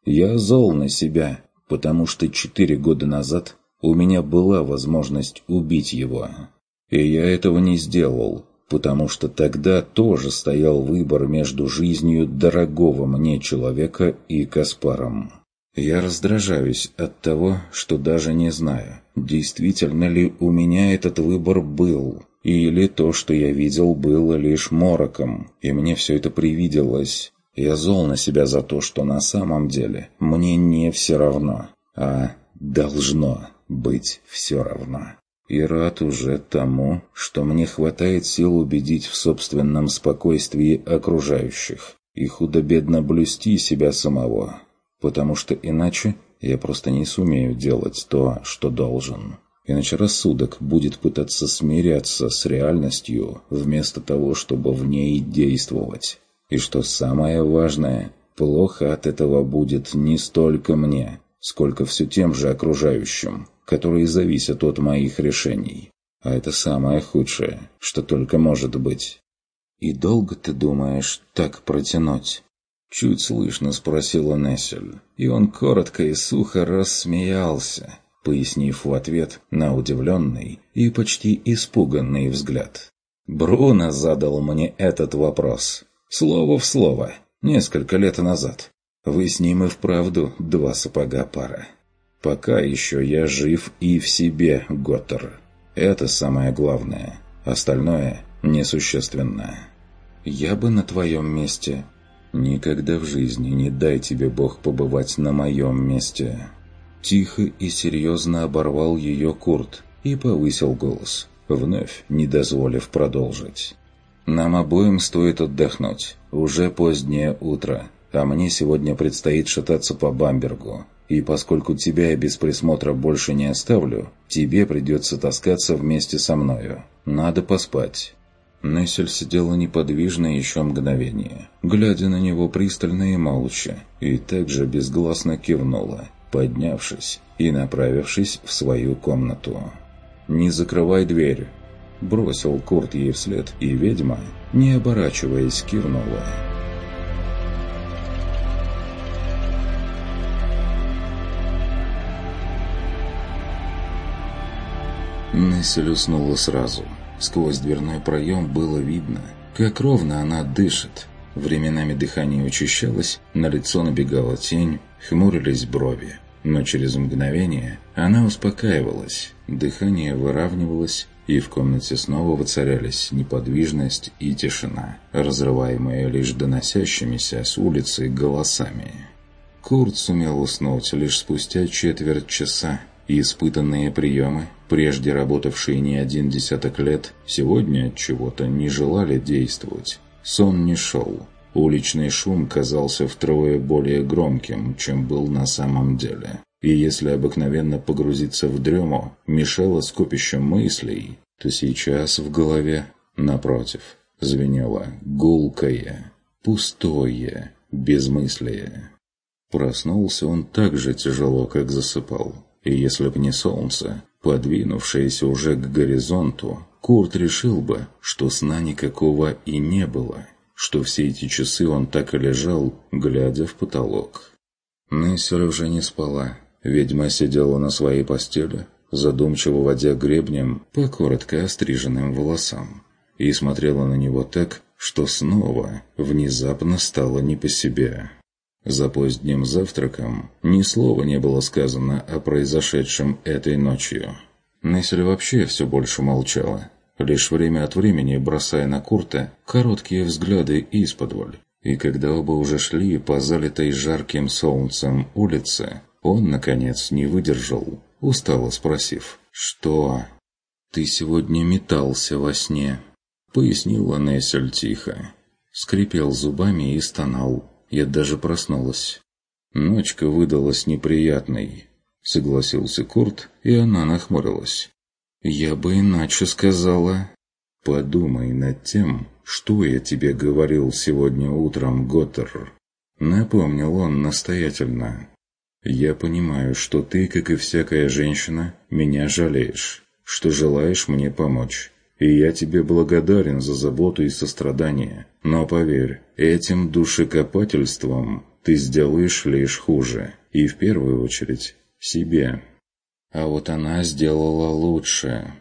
Speaker 1: Я зол на себя, потому что четыре года назад у меня была возможность убить его. И я этого не сделал, потому что тогда тоже стоял выбор между жизнью дорогого мне человека и Каспаром. Я раздражаюсь от того, что даже не знаю, действительно ли у меня этот выбор был, или то, что я видел, было лишь мороком, и мне все это привиделось. Я зол на себя за то, что на самом деле мне не все равно, а должно быть все равно. И рад уже тому, что мне хватает сил убедить в собственном спокойствии окружающих и худо-бедно блюсти себя самого, потому что иначе я просто не сумею делать то, что должен. Иначе рассудок будет пытаться смиряться с реальностью, вместо того, чтобы в ней действовать. И что самое важное, плохо от этого будет не столько мне, сколько все тем же окружающим, которые зависят от моих решений. А это самое худшее, что только может быть. «И долго ты думаешь так протянуть?» Чуть слышно спросила Нессель, и он коротко и сухо рассмеялся, пояснив в ответ на удивленный и почти испуганный взгляд. Бруно задал мне этот вопрос. Слово в слово, несколько лет назад. Вы с ним и вправду два сапога пара. Пока еще я жив и в себе, Готтер. Это самое главное. Остальное несущественно. Я бы на твоем месте... Никогда в жизни не дай тебе Бог побывать на моем месте. Тихо и серьезно оборвал ее Курт и повысил голос, вновь не дозволив продолжить. «Нам обоим стоит отдохнуть. Уже позднее утро, а мне сегодня предстоит шататься по Бамбергу. И поскольку тебя я без присмотра больше не оставлю, тебе придется таскаться вместе со мною. Надо поспать». Нессель сидела неподвижно еще мгновение, глядя на него пристально и молча, и также безгласно кивнула, поднявшись и направившись в свою комнату. «Не закрывай дверь!» Бросил Курт ей вслед, и ведьма, не оборачиваясь, кивнула. Нессель уснула сразу. Сквозь дверной проем было видно, как ровно она дышит. Временами дыхание учащалось, на лицо набегала тень, хмурились брови. Но через мгновение она успокаивалась, дыхание выравнивалось, и в комнате снова воцарялись неподвижность и тишина, разрываемая лишь доносящимися с улицы голосами. Курт сумел уснуть лишь спустя четверть часа, и испытанные приемы, прежде работавшие не один десяток лет, сегодня чего-то не желали действовать. Сон не шел. Уличный шум казался втрое более громким, чем был на самом деле. И если обыкновенно погрузиться в дрему мешало скопищем мыслей, то сейчас в голове, напротив, звенело гулкое, пустое, безмыслие. Проснулся он так же тяжело, как засыпал. И если б не солнце, подвинувшееся уже к горизонту, Курт решил бы, что сна никакого и не было, что все эти часы он так и лежал, глядя в потолок. Нессель уже не спала, Ведьма сидела на своей постели, задумчиво водя гребнем по коротко остриженным волосам, и смотрела на него так, что снова внезапно стало не по себе. За поздним завтраком ни слова не было сказано о произошедшем этой ночью. Нессель вообще все больше молчала, лишь время от времени бросая на Курта короткие взгляды из-под И когда оба уже шли по залитой жарким солнцем улице, он, наконец, не выдержал, устало спросив «Что?» «Ты сегодня метался во сне», — пояснила Нессель тихо. Скрипел зубами и стонал. Я даже проснулась. Ночка выдалась неприятной, согласился Курт, и она нахмурилась. «Я бы иначе сказала...» «Подумай над тем, что я тебе говорил сегодня утром, Готтер», — напомнил он настоятельно. Я понимаю, что ты, как и всякая женщина, меня жалеешь, что желаешь мне помочь. И я тебе благодарен за заботу и сострадание. Но поверь, этим душекопательством ты сделаешь лишь хуже. И в первую очередь себе. А вот она сделала лучше.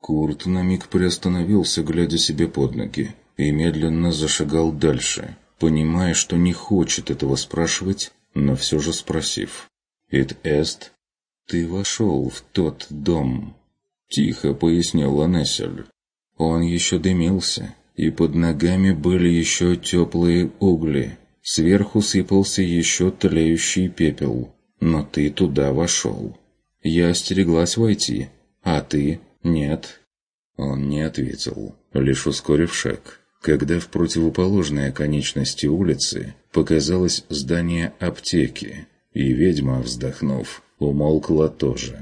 Speaker 1: Курт на миг приостановился, глядя себе под ноги, и медленно зашагал дальше, понимая, что не хочет этого спрашивать, но все же спросив. «Ит эст?» «Ты вошел в тот дом», — тихо пояснил Анессель. Он еще дымился, и под ногами были еще теплые угли. Сверху сыпался еще тлеющий пепел, но ты туда вошел. Я остереглась войти, а ты нет. Он не ответил, лишь ускорив шаг. Когда в противоположной оконечности улицы показалось здание аптеки, и ведьма, вздохнув, умолкла тоже.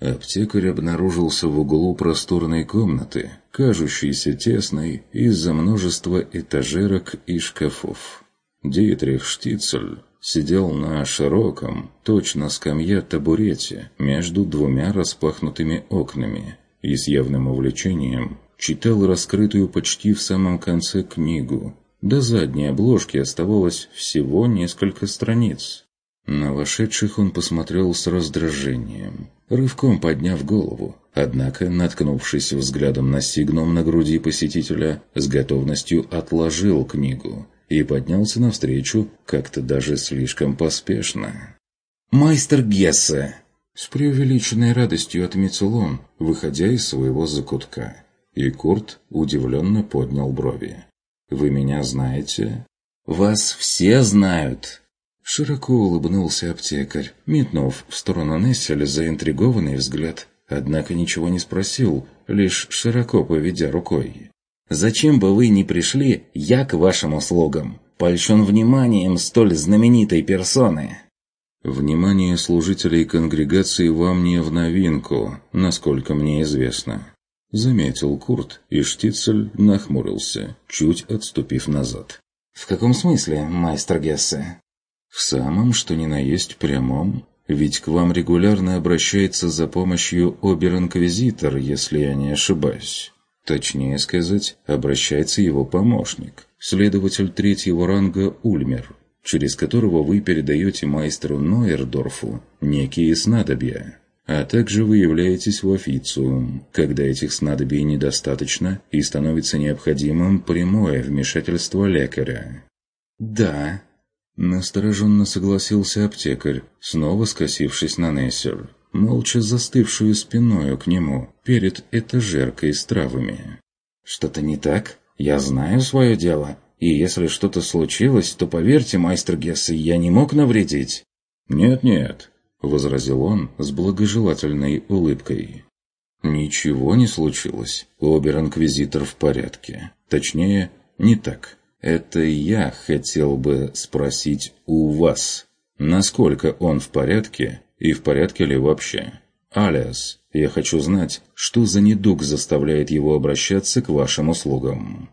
Speaker 1: Аптекарь обнаружился в углу просторной комнаты, кажущейся тесной из-за множества этажерок и шкафов. Дитрих Штицель сидел на широком, точно скамье табурете между двумя распахнутыми окнами и с явным увлечением читал раскрытую почти в самом конце книгу. До задней обложки оставалось всего несколько страниц. На вошедших он посмотрел с раздражением, рывком подняв голову, однако, наткнувшись взглядом на сигном на груди посетителя, с готовностью отложил книгу и поднялся навстречу как-то даже слишком поспешно. «Майстер Гессе!» С преувеличенной радостью отметил он, выходя из своего закутка. И Курт удивленно поднял брови. «Вы меня знаете?» «Вас все знают!» Широко улыбнулся аптекарь, метнув в сторону Несселя заинтригованный взгляд, однако ничего не спросил, лишь широко поведя рукой. «Зачем бы вы не пришли, я к вашим услугам? Польщен вниманием столь знаменитой персоны!» «Внимание служителей конгрегации вам не в новинку, насколько мне известно», — заметил Курт, и Штицель нахмурился, чуть отступив назад. «В каком смысле, майстер Гессе?» В самом, что ни на есть прямом. Ведь к вам регулярно обращается за помощью обер-инквизитор, если я не ошибаюсь. Точнее сказать, обращается его помощник, следователь третьего ранга Ульмер, через которого вы передаете майстру Нойердорфу некие снадобья. А также вы являетесь в официум, когда этих снадобий недостаточно и становится необходимым прямое вмешательство лекаря. «Да», Настороженно согласился аптекарь, снова скосившись на Нессер, молча застывшую спиною к нему, перед этажеркой с травами. «Что-то не так? Я знаю свое дело, и если что-то случилось, то, поверьте, майстер Гессе, я не мог навредить». «Нет-нет», — возразил он с благожелательной улыбкой. «Ничего не случилось. Обер-инквизитор в порядке. Точнее, не так. Это я хотел бы спросить у вас, насколько он в порядке и в порядке ли вообще. Алиас, я хочу знать, что за недуг заставляет его обращаться к вашим услугам.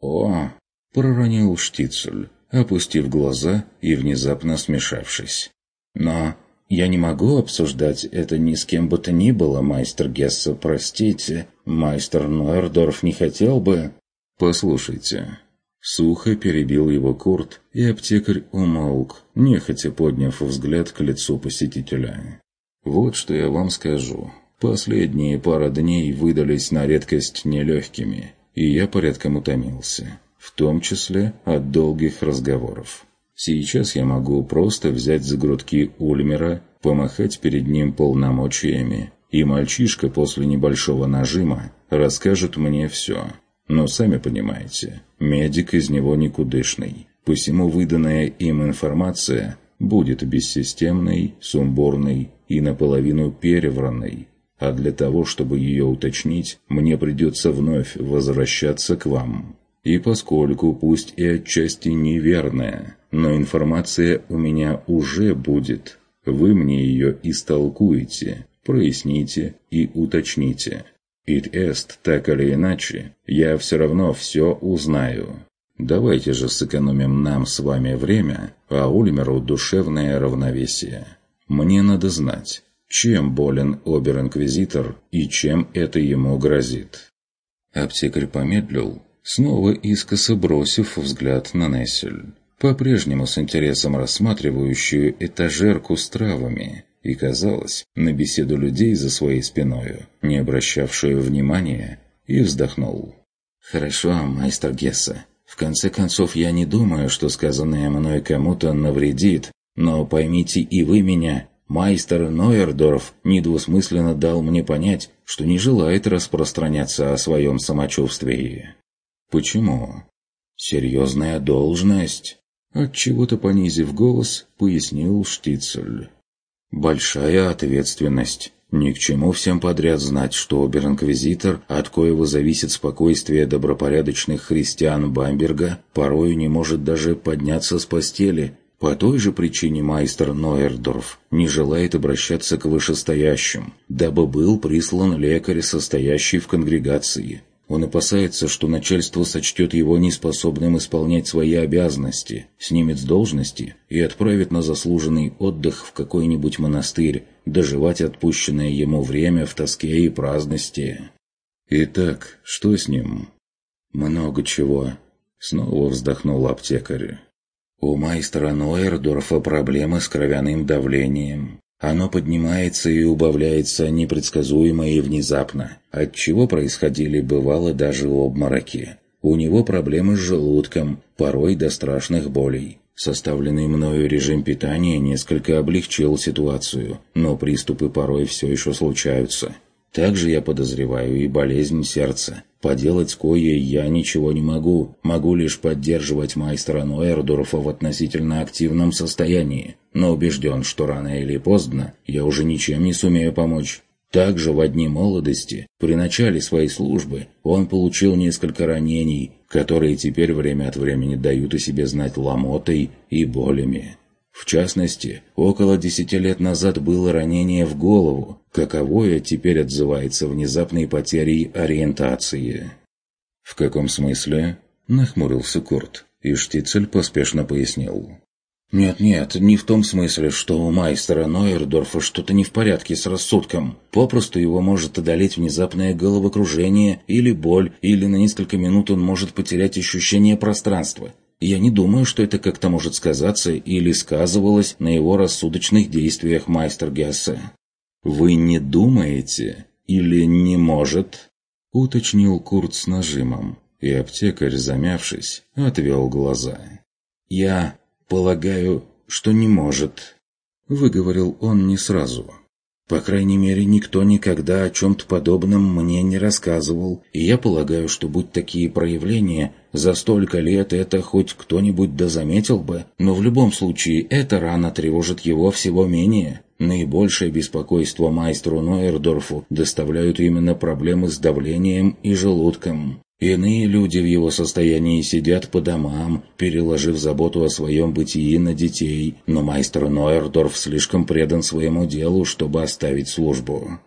Speaker 1: О, проронил Штицель, опустив глаза и внезапно смешавшись. Но я не могу обсуждать это ни с кем бы то ни было, майстер Гесса, простите. Майстер Нойердорф не хотел бы... Послушайте, Сухо перебил его Курт, и аптекарь умолк, нехотя подняв взгляд к лицу посетителя. «Вот что я вам скажу. Последние пара дней выдались на редкость нелегкими, и я порядком утомился, в том числе от долгих разговоров. Сейчас я могу просто взять за грудки Ульмера, помахать перед ним полномочиями, и мальчишка после небольшого нажима расскажет мне все. Но сами понимаете, медик из него никудышный. Посему выданная им информация будет бессистемной, сумбурной и наполовину перевранной. А для того, чтобы ее уточнить, мне придется вновь возвращаться к вам. И поскольку, пусть и отчасти неверная, но информация у меня уже будет, вы мне ее истолкуете, проясните и уточните. Ит эст, так или иначе, я все равно все узнаю. Давайте же сэкономим нам с вами время, а Ульмеру душевное равновесие. Мне надо знать, чем болен обер-инквизитор и чем это ему грозит. Аптекарь помедлил, снова искоса бросив взгляд на Нессель, по-прежнему с интересом рассматривающую этажерку с травами, и, казалось, на беседу людей за своей спиною, не обращавшую внимания, и вздохнул. «Хорошо, майстер Гесса. В конце концов, я не думаю, что сказанное мной кому-то навредит, но поймите и вы меня, майстер Нойердорф недвусмысленно дал мне понять, что не желает распространяться о своем самочувствии». «Почему?» «Серьезная должность». Отчего-то понизив голос, пояснил Штицель. «Большая ответственность. Ни к чему всем подряд знать, что обер-инквизитор, от коего зависит спокойствие добропорядочных христиан Бамберга, порою не может даже подняться с постели. По той же причине майстер Нойердорф не желает обращаться к вышестоящим, дабы был прислан лекарь, состоящий в конгрегации. Он опасается, что начальство сочтет его неспособным исполнять свои обязанности, снимет с должности и отправит на заслуженный отдых в какой-нибудь монастырь, доживать отпущенное ему время в тоске и праздности. Итак, что с ним? Много чего. Снова вздохнул аптекарь. У майстера Нойердорфа проблемы с кровяным давлением. Оно поднимается и убавляется непредсказуемо и внезапно, от чего происходили бывало даже обмороки. У него проблемы с желудком, порой до страшных болей. Составленный мною режим питания несколько облегчил ситуацию, но приступы порой все еще случаются. Также я подозреваю и болезнь сердца. Поделать кое я ничего не могу, могу лишь поддерживать майстера Нойердорфа в относительно активном состоянии, но убежден, что рано или поздно я уже ничем не сумею помочь. Также в дни молодости, при начале своей службы, он получил несколько ранений, которые теперь время от времени дают о себе знать ломотой и болями. В частности, около десяти лет назад было ранение в голову, каковое теперь отзывается внезапной потерей ориентации. «В каком смысле?» – нахмурился Курт, и Штицель поспешно пояснил. «Нет-нет, не в том смысле, что у майстера Нойердорфа что-то не в порядке с рассудком. Попросту его может одолеть внезапное головокружение или боль, или на несколько минут он может потерять ощущение пространства. Я не думаю, что это как-то может сказаться или сказывалось на его рассудочных действиях майстер Гессе. «Вы не думаете? Или не может?» — уточнил Курт с нажимом, и аптекарь, замявшись, отвел глаза. «Я полагаю, что не может», — выговорил он не сразу. По крайней мере, никто никогда о чем-то подобном мне не рассказывал, и я полагаю, что будь такие проявления, за столько лет это хоть кто-нибудь да заметил бы, но в любом случае эта рана тревожит его всего менее. Наибольшее беспокойство майстру Нойердорфу доставляют именно проблемы с давлением и желудком. Иные люди в его состоянии сидят по домам, переложив заботу о своем бытии на детей, но майстер Нойердорф слишком предан своему делу, чтобы оставить службу.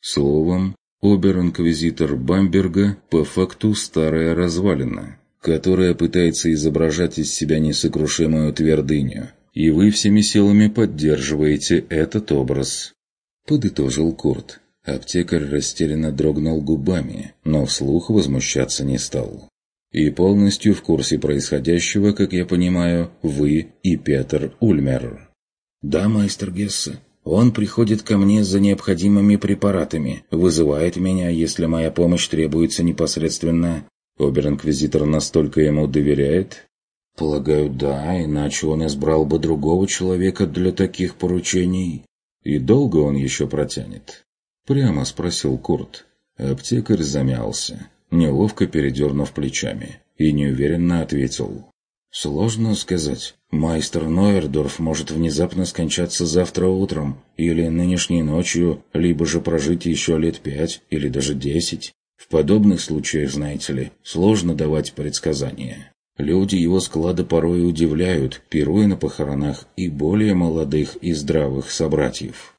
Speaker 1: Словом, обер-инквизитор Бамберга по факту старая развалина, которая пытается изображать из себя несокрушимую твердыню, и вы всеми силами поддерживаете этот образ. Подытожил Курт. Аптекарь растерянно дрогнул губами, но вслух возмущаться не стал. «И полностью в курсе происходящего, как я понимаю, вы и Петр Ульмер». «Да, майстер Гессе. Он приходит ко мне за необходимыми препаратами, вызывает меня, если моя помощь требуется непосредственно». Обер-инквизитор настолько ему доверяет? «Полагаю, да, иначе он избрал бы другого человека для таких поручений. И долго он еще протянет?» Прямо спросил Курт. Аптекарь замялся, неловко передернув плечами, и неуверенно ответил. «Сложно сказать. Майстер Нойердорф может внезапно скончаться завтра утром, или нынешней ночью, либо же прожить еще лет пять или даже десять. В подобных случаях, знаете ли, сложно давать предсказания. Люди его склада порой удивляют, пируя на похоронах и более молодых и здравых собратьев».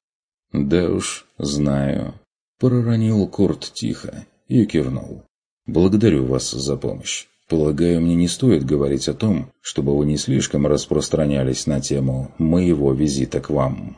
Speaker 1: «Да уж, знаю», — проронил Курт тихо и кивнул. «Благодарю вас за помощь. Полагаю, мне не стоит говорить о том, чтобы вы не слишком распространялись на тему моего визита к вам».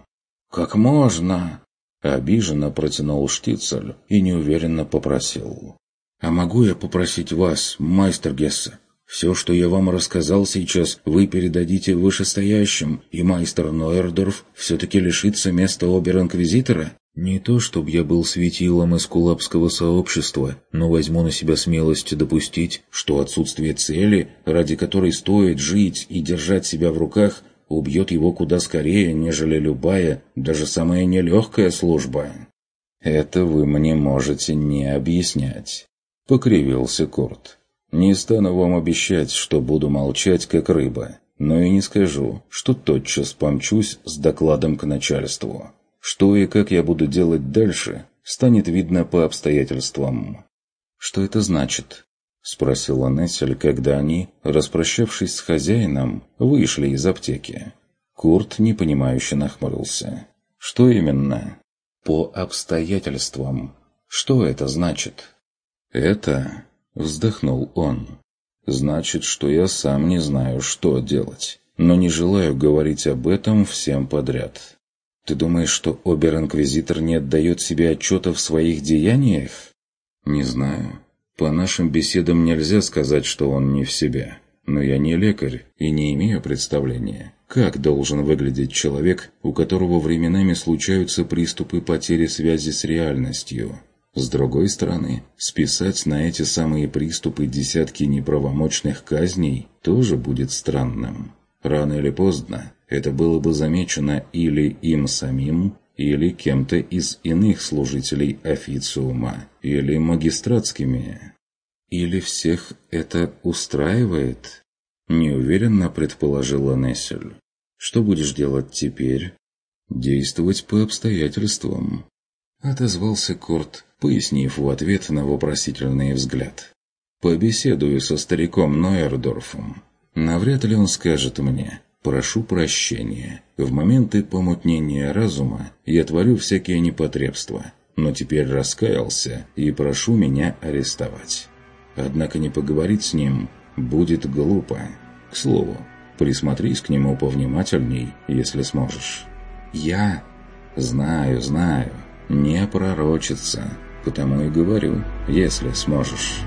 Speaker 1: «Как можно?» — обиженно протянул Штицель и неуверенно попросил. «А могу я попросить вас, майстер Гессе, все, что я вам рассказал сейчас, вы передадите вышестоящим, и майстер Нойердорф все-таки лишится места обер-инквизитора? Не то, чтобы я был светилом из кулапского сообщества, но возьму на себя смелость допустить, что отсутствие цели, ради которой стоит жить и держать себя в руках, убьет его куда скорее, нежели любая, даже самая нелегкая служба. «Это вы мне можете не объяснять», — покривился Корт. Не стану вам обещать, что буду молчать, как рыба. но и не скажу, что тотчас помчусь с докладом к начальству. Что и как я буду делать дальше, станет видно по обстоятельствам.
Speaker 2: «Что это значит?» – спросила Нессель, когда они, распрощавшись с хозяином, вышли из аптеки. Курт непонимающе нахмурился. «Что именно?» «По обстоятельствам. Что это значит?»
Speaker 1: «Это...» – вздохнул он. «Значит, что я сам не знаю, что делать, но не желаю говорить об этом всем подряд».
Speaker 2: «Ты думаешь, что обер-инквизитор не отдает себе отчета в своих деяниях?»
Speaker 1: «Не знаю. По нашим беседам нельзя сказать, что он не в себе. Но я не лекарь и не имею представления, как должен выглядеть человек, у которого временами случаются приступы потери связи с реальностью. С другой стороны, списать на эти самые приступы десятки неправомочных казней тоже будет странным. Рано или поздно это было бы замечено или им самим, или кем-то из иных служителей официума, или магистратскими.
Speaker 2: Или всех это устраивает?
Speaker 1: Неуверенно предположила Нессель.
Speaker 2: Что будешь делать теперь?
Speaker 1: Действовать по обстоятельствам. Отозвался Корт, пояснив в ответ на вопросительный взгляд. Побеседую со стариком Нойердорфом. Навряд ли он скажет мне, прошу прощения. В моменты помутнения разума я творю всякие непотребства, но теперь раскаялся и прошу меня арестовать. Однако не поговорить с ним будет глупо. К слову, присмотрись к нему повнимательней, если сможешь.
Speaker 2: Я
Speaker 1: знаю, знаю, не пророчится, потому и говорю, если сможешь».